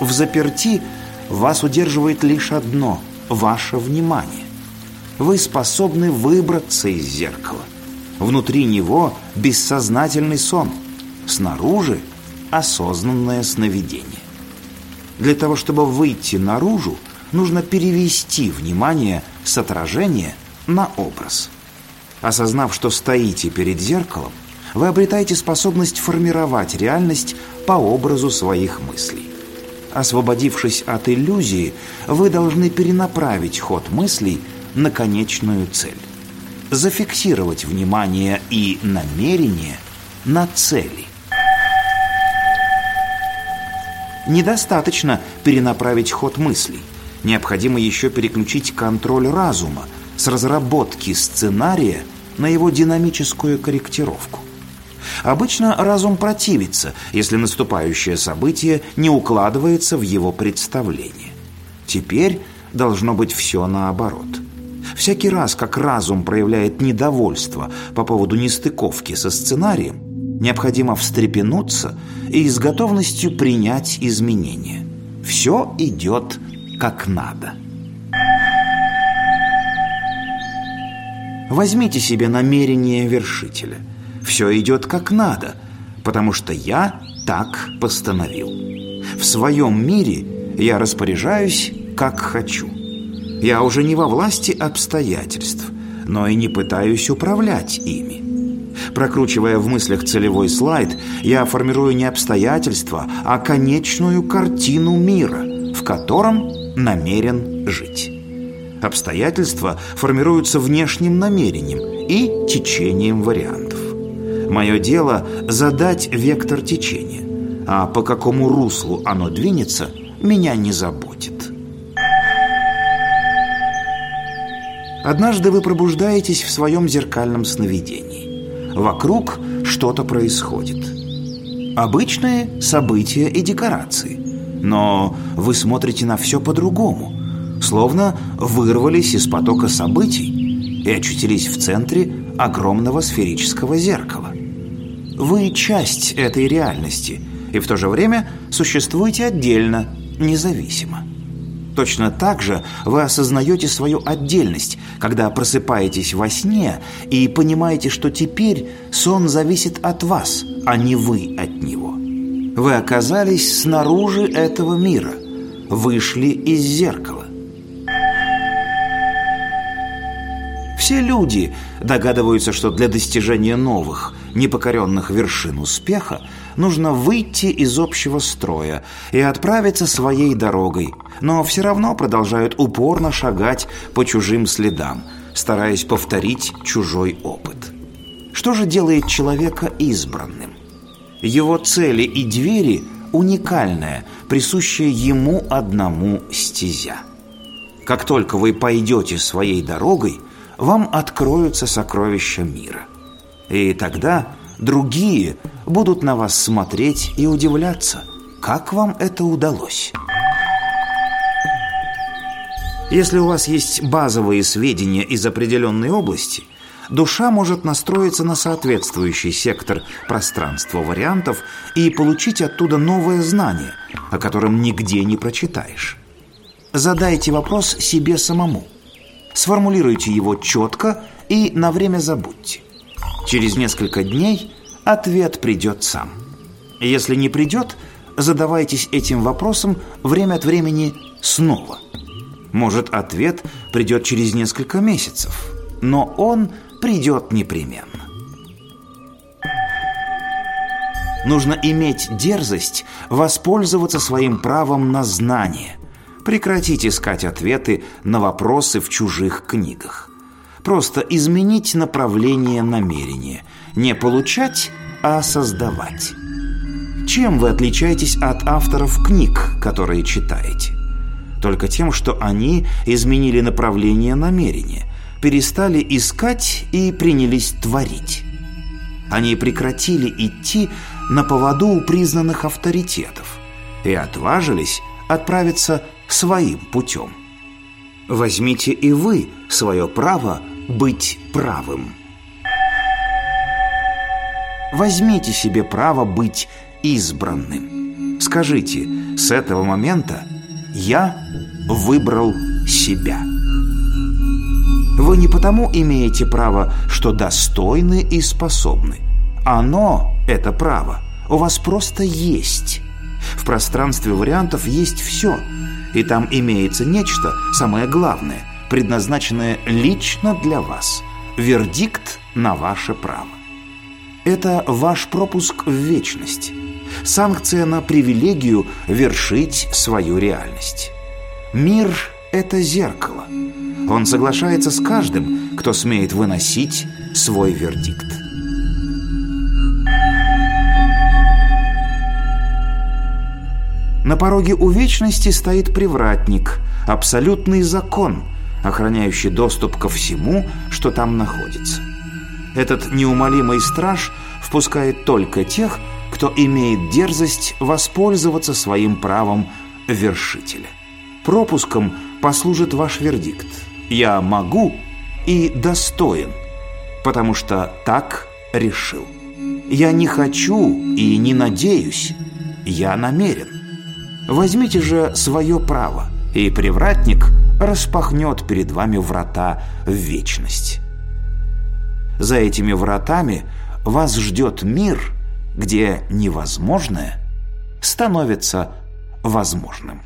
В заперти вас удерживает лишь одно – ваше внимание. Вы способны выбраться из зеркала. Внутри него бессознательный сон, снаружи – осознанное сновидение. Для того, чтобы выйти наружу, нужно перевести внимание с отражения на образ. Осознав, что стоите перед зеркалом, вы обретаете способность формировать реальность по образу своих мыслей. Освободившись от иллюзии, вы должны перенаправить ход мыслей на конечную цель. Зафиксировать внимание и намерение на цели. Недостаточно перенаправить ход мыслей. Необходимо еще переключить контроль разума с разработки сценария на его динамическую корректировку. Обычно разум противится, если наступающее событие не укладывается в его представление. Теперь должно быть все наоборот. Всякий раз, как разум проявляет недовольство по поводу нестыковки со сценарием, необходимо встрепенуться и с готовностью принять изменения. Все идет как надо. Возьмите себе намерение вершителя – все идет как надо, потому что я так постановил. В своем мире я распоряжаюсь, как хочу. Я уже не во власти обстоятельств, но и не пытаюсь управлять ими. Прокручивая в мыслях целевой слайд, я формирую не обстоятельства, а конечную картину мира, в котором намерен жить. Обстоятельства формируются внешним намерением и течением вариантов. Мое дело – задать вектор течения, а по какому руслу оно двинется, меня не заботит. Однажды вы пробуждаетесь в своем зеркальном сновидении. Вокруг что-то происходит. Обычные события и декорации. Но вы смотрите на все по-другому, словно вырвались из потока событий и очутились в центре огромного сферического зеркала. Вы часть этой реальности и в то же время существуете отдельно, независимо. Точно так же вы осознаете свою отдельность, когда просыпаетесь во сне и понимаете, что теперь сон зависит от вас, а не вы от него. Вы оказались снаружи этого мира, вышли из зеркала. Все люди догадываются, что для достижения новых, непокоренных вершин успеха нужно выйти из общего строя и отправиться своей дорогой, но все равно продолжают упорно шагать по чужим следам, стараясь повторить чужой опыт. Что же делает человека избранным? Его цели и двери уникальная, присущая ему одному стезя. Как только вы пойдете своей дорогой – вам откроются сокровища мира. И тогда другие будут на вас смотреть и удивляться, как вам это удалось. Если у вас есть базовые сведения из определенной области, душа может настроиться на соответствующий сектор пространства вариантов и получить оттуда новое знание, о котором нигде не прочитаешь. Задайте вопрос себе самому – сформулируйте его четко и на время забудьте. Через несколько дней ответ придет сам. Если не придет, задавайтесь этим вопросом время от времени снова. Может, ответ придет через несколько месяцев, но он придет непременно. Нужно иметь дерзость воспользоваться своим правом на знание – Прекратить искать ответы на вопросы в чужих книгах. Просто изменить направление намерения. Не получать, а создавать. Чем вы отличаетесь от авторов книг, которые читаете? Только тем, что они изменили направление намерения, перестали искать и принялись творить. Они прекратили идти на поводу у признанных авторитетов и отважились отправиться своим путем. Возьмите и вы свое право быть правым. Возьмите себе право быть избранным. Скажите, с этого момента я выбрал себя. Вы не потому имеете право, что достойны и способны. Оно, это право, у вас просто есть. В пространстве вариантов есть все, и там имеется нечто, самое главное, предназначенное лично для вас. Вердикт на ваше право. Это ваш пропуск в вечность. Санкция на привилегию вершить свою реальность. Мир – это зеркало. Он соглашается с каждым, кто смеет выносить свой вердикт. На пороге у вечности стоит привратник, абсолютный закон, охраняющий доступ ко всему, что там находится. Этот неумолимый страж впускает только тех, кто имеет дерзость воспользоваться своим правом вершителя. Пропуском послужит ваш вердикт. Я могу и достоин, потому что так решил. Я не хочу и не надеюсь, я намерен. Возьмите же свое право, и привратник распахнет перед вами врата в вечность. За этими вратами вас ждет мир, где невозможное становится возможным.